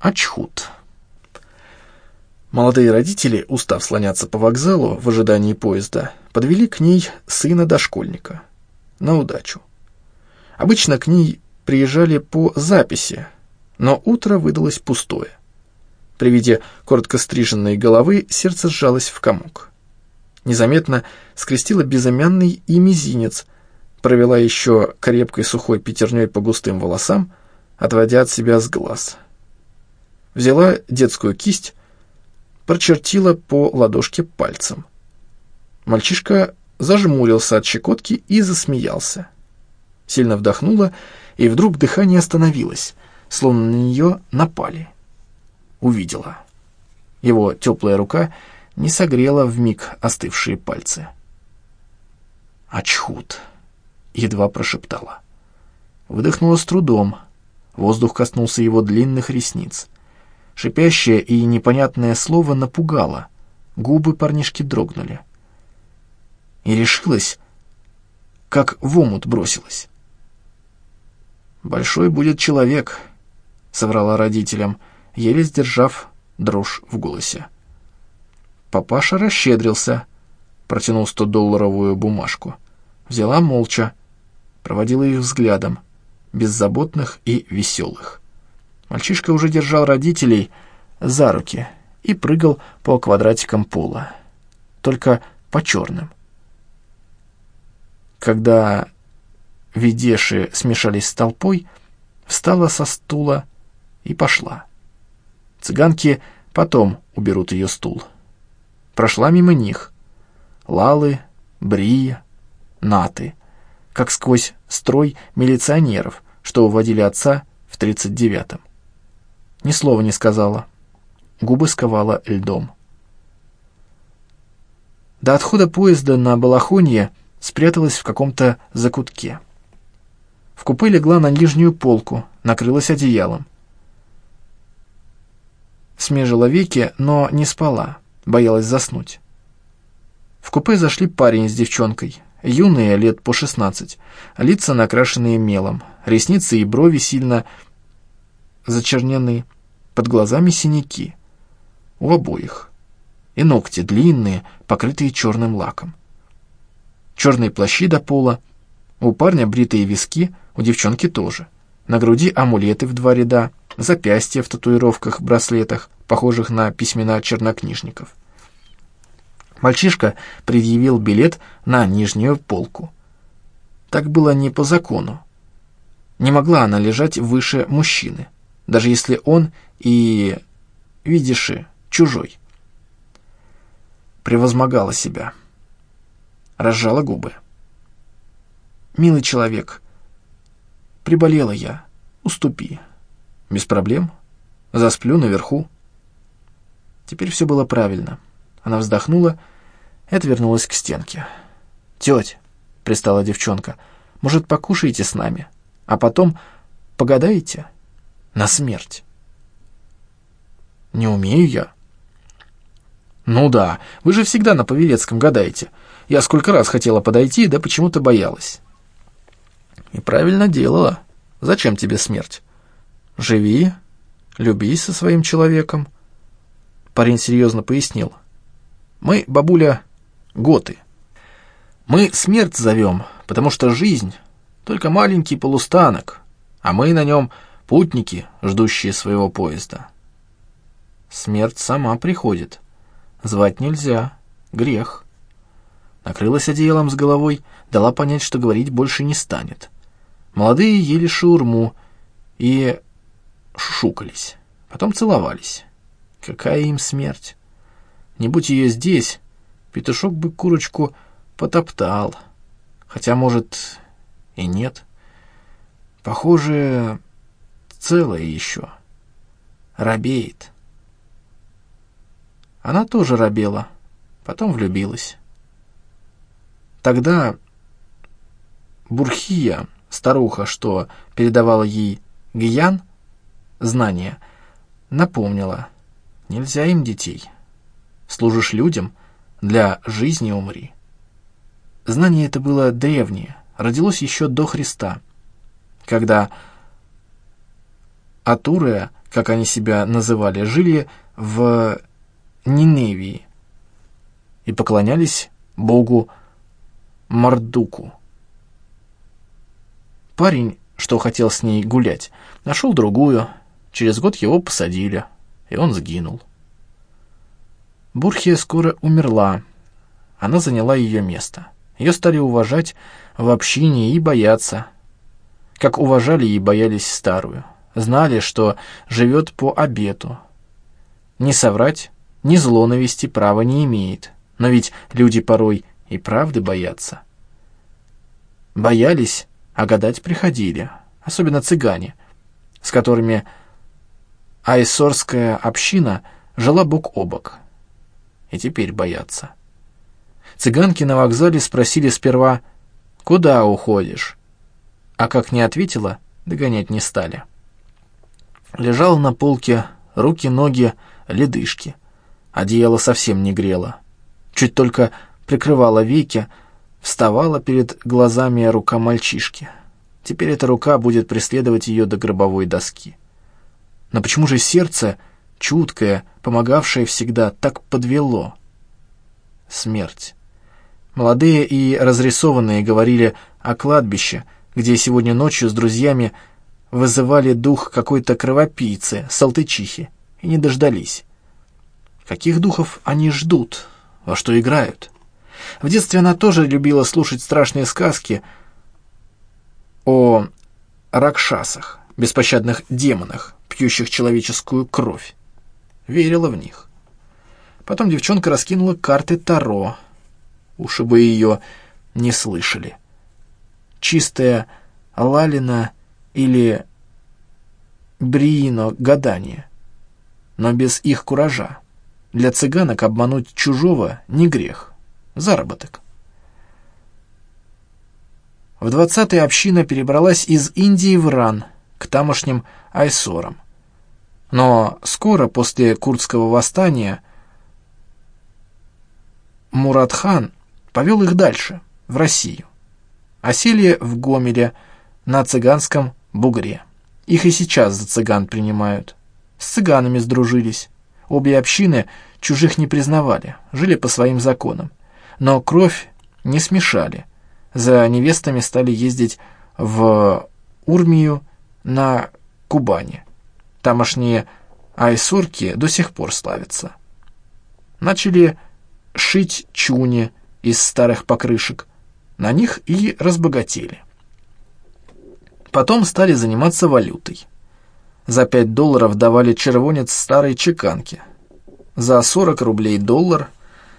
Ачхут. Молодые родители, устав слоняться по вокзалу в ожидании поезда, подвели к ней сына дошкольника. На удачу. Обычно к ней приезжали по записи, но утро выдалось пустое. При виде коротко стриженной головы сердце сжалось в комок. Незаметно скрестила безымянный и мизинец, провела еще крепкой сухой пятерней по густым волосам, отводя от себя с глаз. Взяла детскую кисть, прочертила по ладошке пальцем. Мальчишка зажмурился от щекотки и засмеялся. Сильно вдохнула, и вдруг дыхание остановилось, словно на нее напали. Увидела. Его теплая рука не согрела в миг остывшие пальцы. «Ачхут!» — едва прошептала. Выдохнула с трудом. Воздух коснулся его длинных ресниц. Шипящее и непонятное слово напугало. Губы парнишки дрогнули. И решилась, как в омут бросилась. «Большой будет человек», — соврала родителям, еле сдержав дрожь в голосе. Папаша расщедрился, протянул стодолларовую бумажку. Взяла молча, проводила их взглядом, беззаботных и веселых. Мальчишка уже держал родителей за руки и прыгал по квадратикам пола, только по черным. Когда видеши смешались с толпой, встала со стула и пошла. Цыганки потом уберут ее стул. Прошла мимо них. Лалы, Брия, Наты, как сквозь строй милиционеров, что уводили отца в тридцать девятом. Ни слова не сказала. Губы сковала льдом. До отхода поезда на Балахонье спряталась в каком-то закутке. В купе легла на нижнюю полку, накрылась одеялом. Смежила веки, но не спала, боялась заснуть. В купе зашли парень с девчонкой, юные, лет по шестнадцать, лица накрашенные мелом, ресницы и брови сильно зачернены, под глазами синяки. У обоих. И ногти длинные, покрытые черным лаком. Черные плащи до пола, у парня бритые виски, у девчонки тоже. На груди амулеты в два ряда, запястья в татуировках, браслетах, похожих на письмена чернокнижников. Мальчишка предъявил билет на нижнюю полку. Так было не по закону. Не могла она лежать выше мужчины, даже если он и, видишь, чужой. Превозмогала себя. Разжала губы. «Милый человек, приболела я, уступи. Без проблем. Засплю наверху». Теперь все было правильно. Она вздохнула и отвернулась к стенке. «Теть», — пристала девчонка, — «может, покушаете с нами, а потом погадаете на смерть?» «Не умею я». «Ну да, вы же всегда на Павелецком гадаете. Я сколько раз хотела подойти, да почему-то боялась». «И правильно делала. Зачем тебе смерть? Живи, любись со своим человеком». Парень серьезно пояснил. «Мы, бабуля, готы. Мы смерть зовем, потому что жизнь — только маленький полустанок, а мы на нем путники, ждущие своего поезда». Смерть сама приходит. Звать нельзя. Грех. Накрылась одеялом с головой, дала понять, что говорить больше не станет. Молодые ели шаурму и шушукались. Потом целовались. Какая им смерть? Не будь ее здесь, петушок бы курочку потоптал. Хотя, может, и нет. Похоже, целое еще. Робеет. Она тоже робела, потом влюбилась. Тогда Бурхия, старуха, что передавала ей Гиян, знания, напомнила, нельзя им детей. Служишь людям, для жизни умри. Знание это было древнее, родилось еще до Христа, когда Атуры, как они себя называли, жили в Ниневии и поклонялись богу Мардуку. Парень, что хотел с ней гулять, нашел другую, через год его посадили, и он сгинул. Бурхия скоро умерла, она заняла ее место. Ее стали уважать в общине и бояться, как уважали и боялись старую. Знали, что живет по обету. Не соврать, ни зло навести права не имеет. Но ведь люди порой и правды боятся. Боялись, а гадать приходили, особенно цыгане, с которыми айсорская община жила бок о бок. И теперь боятся. Цыганки на вокзале спросили сперва «Куда уходишь?» А как не ответила, догонять не стали. Лежала на полке, руки-ноги, ледышки. Одеяло совсем не грело. Чуть только прикрывала веки, вставала перед глазами рука мальчишки. Теперь эта рука будет преследовать ее до гробовой доски. Но почему же сердце, чуткое, помогавшее всегда, так подвело? Смерть. Молодые и разрисованные говорили о кладбище, где сегодня ночью с друзьями вызывали дух какой-то кровопийцы, салтычихи, и не дождались. Каких духов они ждут, во что играют? В детстве она тоже любила слушать страшные сказки о ракшасах, беспощадных демонах, пьющих человеческую кровь. Верила в них. Потом девчонка раскинула карты Таро — уши бы ее не слышали. Чистая Лалина или Бриино гадание, но без их куража. Для цыганок обмануть чужого не грех, заработок. В двадцатой община перебралась из Индии в Иран, к тамошним айсорам. Но скоро после курдского восстания Мурадхан повел их дальше, в Россию. Осели в Гомеле, на цыганском бугре. Их и сейчас за цыган принимают. С цыганами сдружились. Обе общины чужих не признавали, жили по своим законам. Но кровь не смешали. За невестами стали ездить в Урмию на Кубани. Тамошние айсурки до сих пор славятся. Начали шить чуни, из старых покрышек. На них и разбогатели. Потом стали заниматься валютой. За 5 долларов давали червонец старой чеканки. За 40 рублей доллар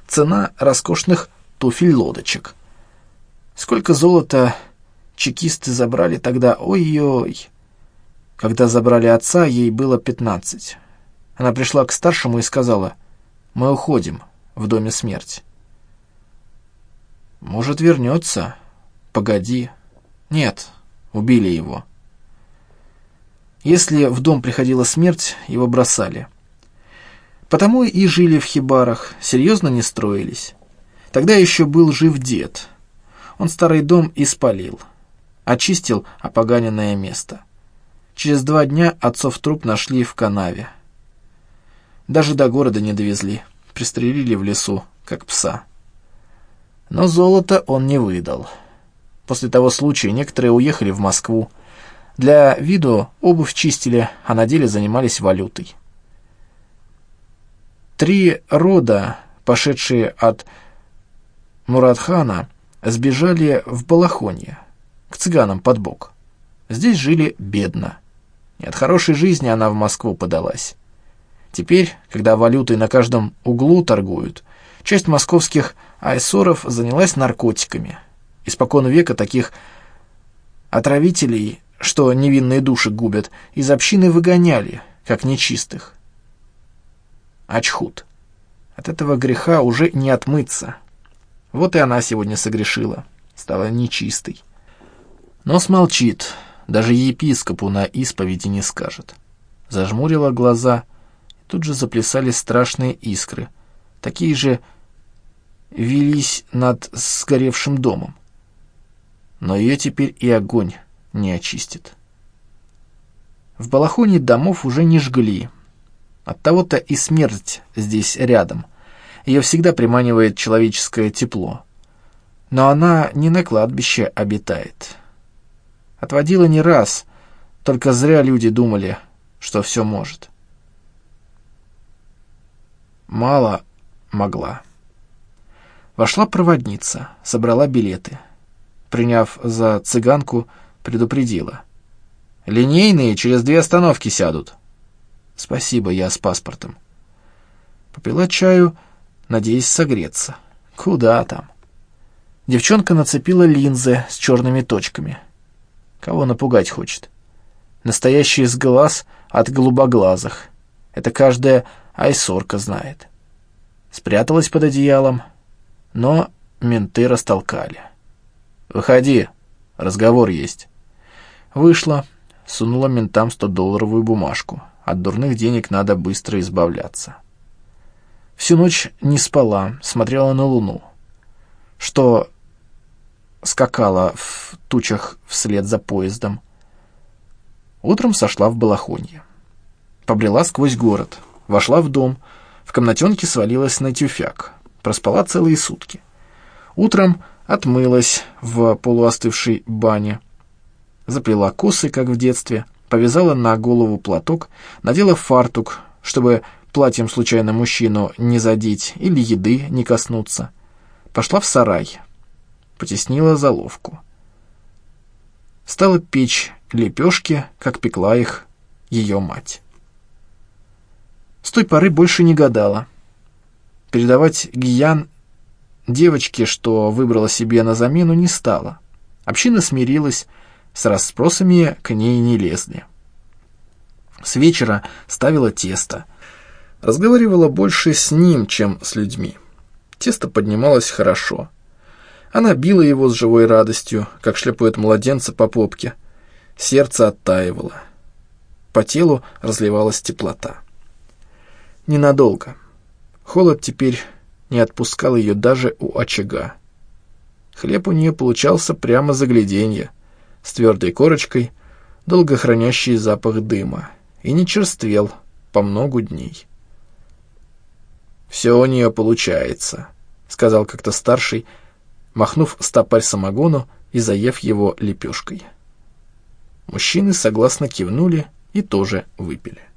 цена роскошных туфель-лодочек. Сколько золота чекисты забрали тогда, ой-ой. Когда забрали отца, ей было 15. Она пришла к старшему и сказала, «Мы уходим в доме смерти». Может, вернется. Погоди. Нет, убили его. Если в дом приходила смерть, его бросали. Потому и жили в хибарах, серьезно не строились. Тогда еще был жив дед. Он старый дом испалил. Очистил опоганенное место. Через два дня отцов труп нашли в канаве. Даже до города не довезли. Пристрелили в лесу, как пса. Но золото он не выдал. После того случая некоторые уехали в Москву. Для виду обувь чистили, а на деле занимались валютой. Три рода, пошедшие от Мурадхана, сбежали в Балахонье, к цыганам под бок. Здесь жили бедно. И от хорошей жизни она в Москву подалась. Теперь, когда валютой на каждом углу торгуют, часть московских Айсоров занялась наркотиками. Испокон века таких отравителей, что невинные души губят, из общины выгоняли, как нечистых. Ачхут. От этого греха уже не отмыться. Вот и она сегодня согрешила, стала нечистой. Но смолчит, даже епископу на исповеди не скажет. Зажмурила глаза, и тут же заплясали страшные искры, такие же велись над сгоревшим домом. Но ее теперь и огонь не очистит. В Балахоне домов уже не жгли. Оттого-то и смерть здесь рядом. Ее всегда приманивает человеческое тепло. Но она не на кладбище обитает. Отводила не раз, только зря люди думали, что все может. Мало могла. Вошла проводница, собрала билеты. Приняв за цыганку, предупредила. «Линейные через две остановки сядут». «Спасибо, я с паспортом». Попила чаю, надеясь согреться. «Куда там?» Девчонка нацепила линзы с черными точками. Кого напугать хочет? Настоящий из глаз от голубоглазых. Это каждая айсорка знает. Спряталась под одеялом, но менты растолкали. «Выходи, разговор есть». Вышла, сунула ментам 100-долларовую бумажку. От дурных денег надо быстро избавляться. Всю ночь не спала, смотрела на луну, что скакала в тучах вслед за поездом. Утром сошла в Балахонье. Побрела сквозь город, вошла в дом, в комнатенке свалилась на тюфяк. Проспала целые сутки. Утром отмылась в полуостывшей бане. Заплела косы, как в детстве, повязала на голову платок, надела фартук, чтобы платьем случайно мужчину не задеть или еды не коснуться. Пошла в сарай, потеснила заловку. Стала печь лепешки, как пекла их ее мать. С той поры больше не гадала передавать Гиян девочке, что выбрала себе на замену, не стала. Община смирилась, с расспросами к ней не лезли. С вечера ставила тесто. Разговаривала больше с ним, чем с людьми. Тесто поднималось хорошо. Она била его с живой радостью, как шлепает младенца по попке. Сердце оттаивало. По телу разливалась теплота. Ненадолго. Холод теперь не отпускал ее даже у очага. Хлеб у нее получался прямо загляденье, с твердой корочкой, долго хранящий запах дыма, и не черствел по многу дней. «Все у нее получается», — сказал как-то старший, махнув стопарь самогону и заев его лепешкой. Мужчины согласно кивнули и тоже выпили.